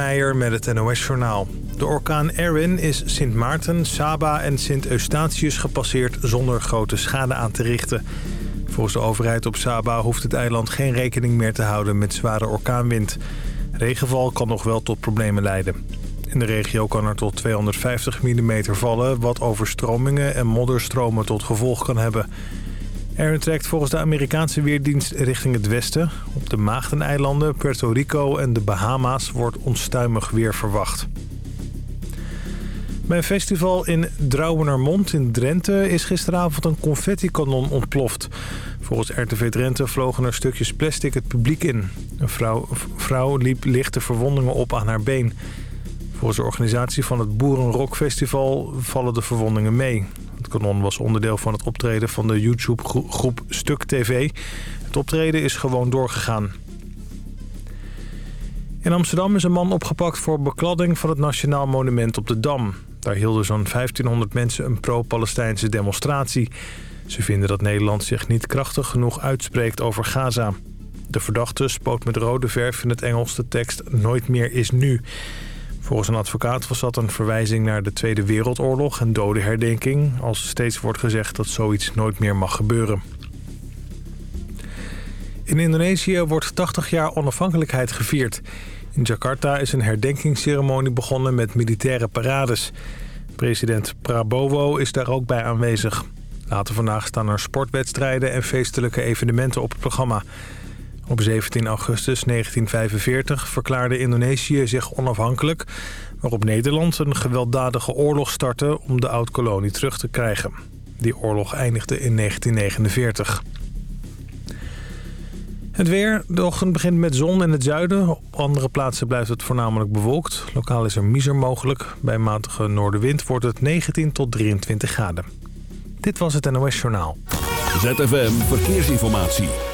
Meijer met het NOS-journaal. De orkaan Erwin is Sint Maarten, Saba en Sint Eustatius gepasseerd zonder grote schade aan te richten. Volgens de overheid op Saba hoeft het eiland geen rekening meer te houden met zware orkaanwind. Regenval kan nog wel tot problemen leiden. In de regio kan er tot 250 mm vallen, wat overstromingen en modderstromen tot gevolg kan hebben. Aaron trekt volgens de Amerikaanse Weerdienst richting het westen. Op de Maagdeneilanden, Puerto Rico en de Bahama's wordt onstuimig weer verwacht. Bij een festival in Drouwenermond in Drenthe is gisteravond een confetti-kanon ontploft. Volgens RTV Drenthe vlogen er stukjes plastic het publiek in. Een vrouw, vrouw liep lichte verwondingen op aan haar been. Volgens de organisatie van het Boerenrockfestival vallen de verwondingen mee. Kanon was onderdeel van het optreden van de YouTube-groep Stuk TV. Het optreden is gewoon doorgegaan. In Amsterdam is een man opgepakt voor bekladding van het Nationaal Monument op de Dam. Daar hielden zo'n 1500 mensen een pro-Palestijnse demonstratie. Ze vinden dat Nederland zich niet krachtig genoeg uitspreekt over Gaza. De verdachte spoot met rode verf in het Engels de tekst Nooit meer is nu. Volgens een advocaat was dat een verwijzing naar de Tweede Wereldoorlog en dodenherdenking... als steeds wordt gezegd dat zoiets nooit meer mag gebeuren. In Indonesië wordt 80 jaar onafhankelijkheid gevierd. In Jakarta is een herdenkingsceremonie begonnen met militaire parades. President Prabowo is daar ook bij aanwezig. Later vandaag staan er sportwedstrijden en feestelijke evenementen op het programma... Op 17 augustus 1945 verklaarde Indonesië zich onafhankelijk... waarop Nederland een gewelddadige oorlog startte om de oud-kolonie terug te krijgen. Die oorlog eindigde in 1949. Het weer. De ochtend begint met zon in het zuiden. Op andere plaatsen blijft het voornamelijk bewolkt. Lokaal is er miser mogelijk. Bij matige noordenwind wordt het 19 tot 23 graden. Dit was het NOS Journaal. ZFM Verkeersinformatie.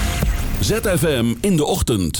ZFM in de ochtend.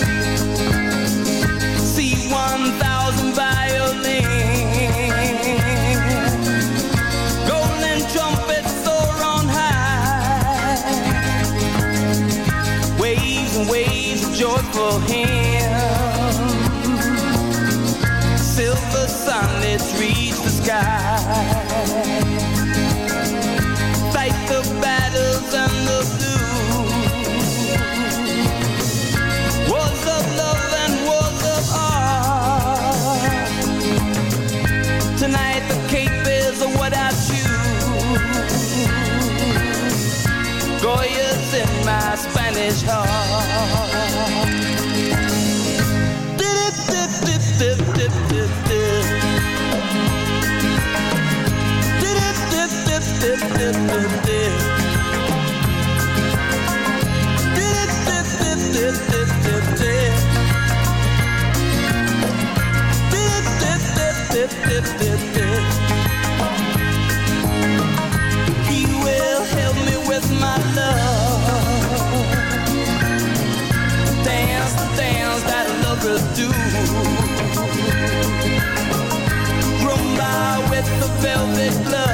Velvet glove.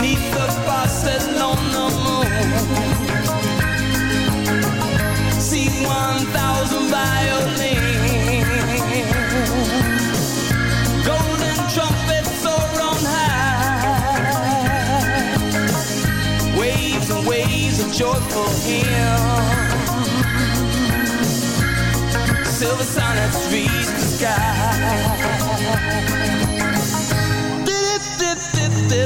Neath the Barcelona moon. See one thousand violins. Golden trumpets soar on high. Waves and waves of joyful hymns. Silver sonnets reach the sky. Dip, dip, dip, dip.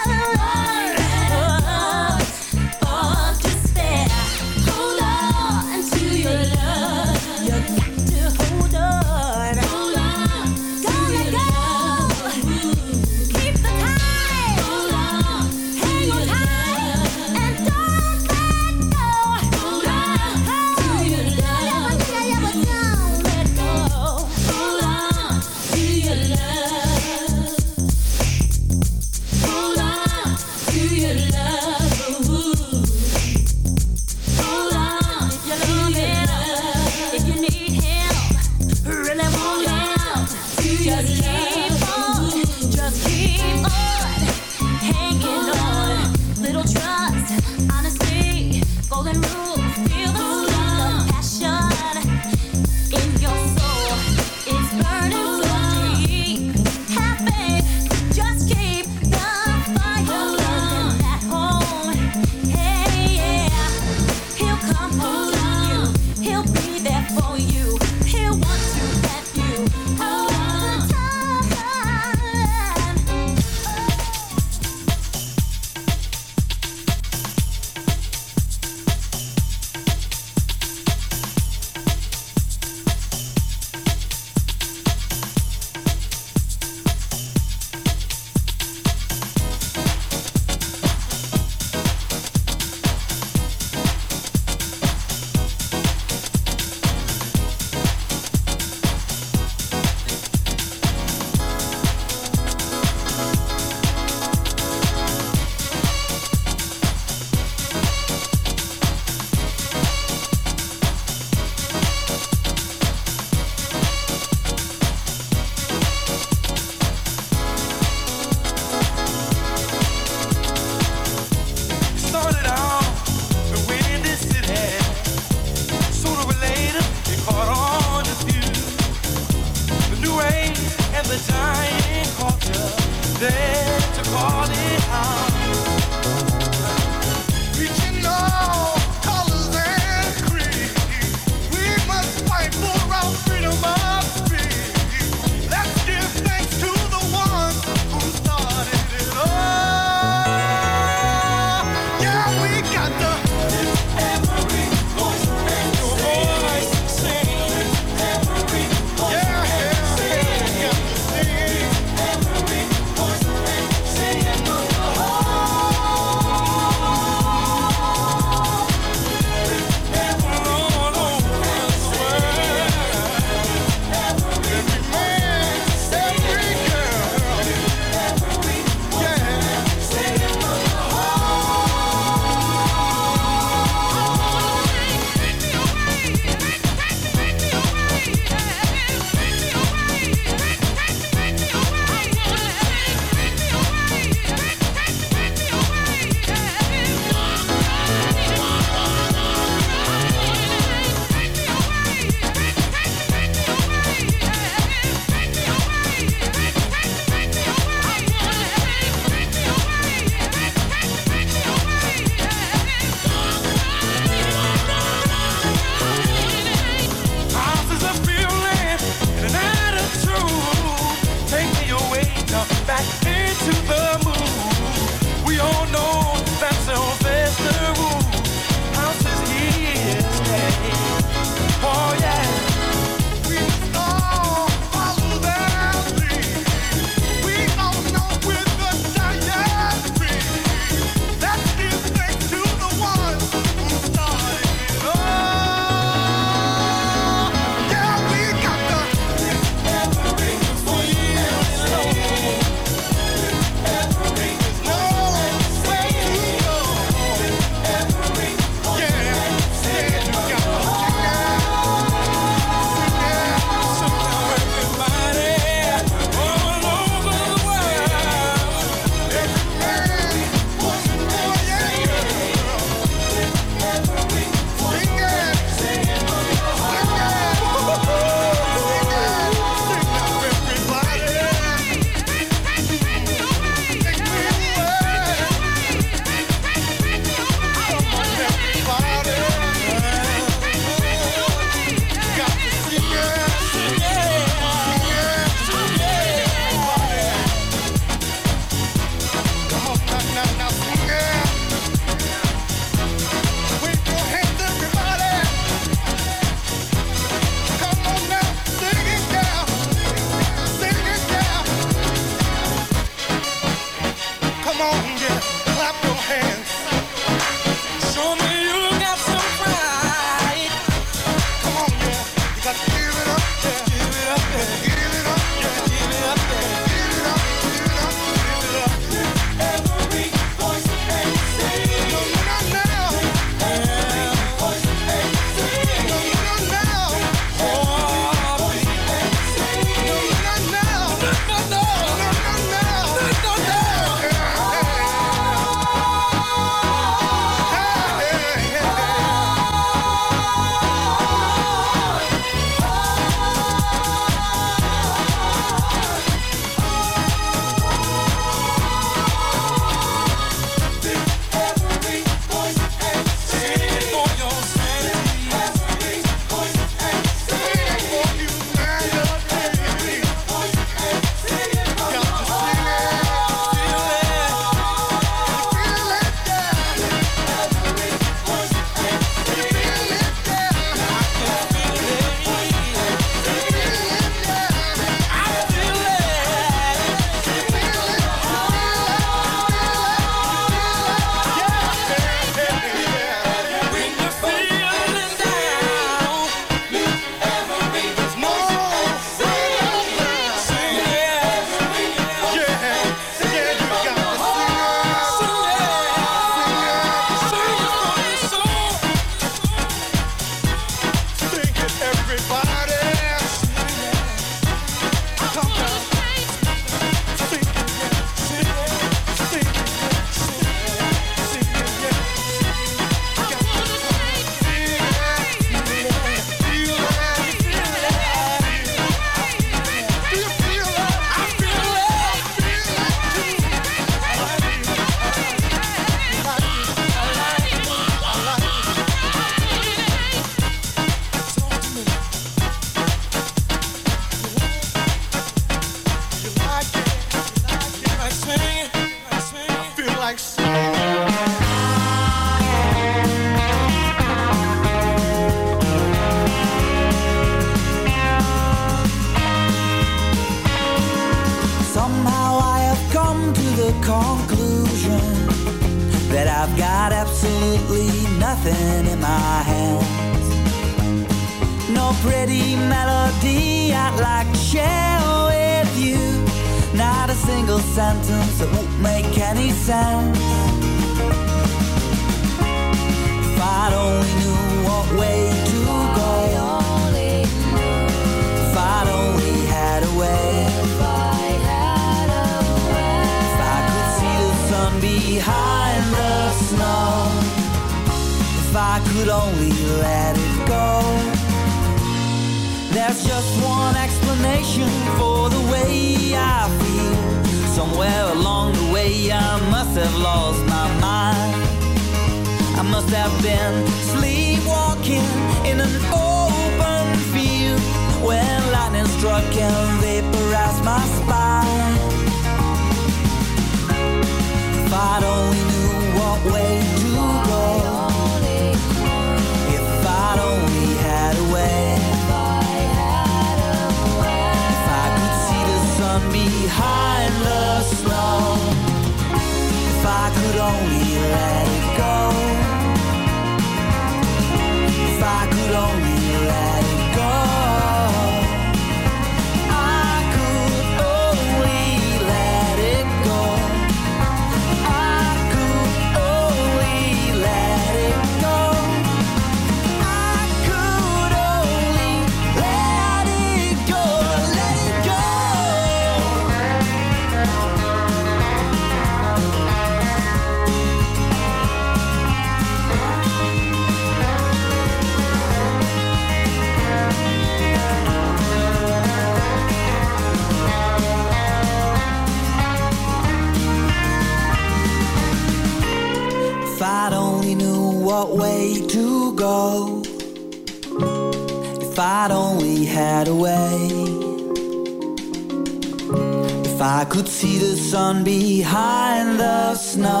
behind the snow.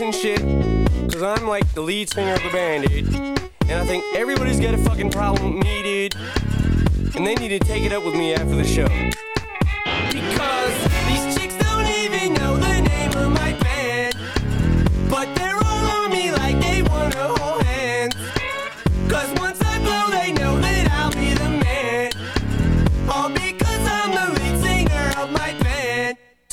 And shit, cause I'm like the lead singer of the band, dude. And I think everybody's got a fucking problem with me, dude. And they need to take it up with me after the show.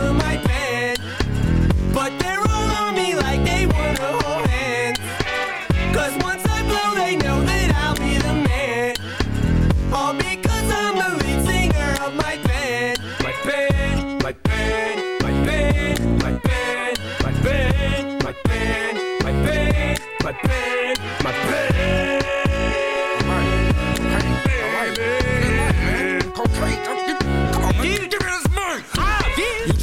of my band. But they're all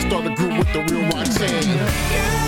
start a group with the real Roxanne.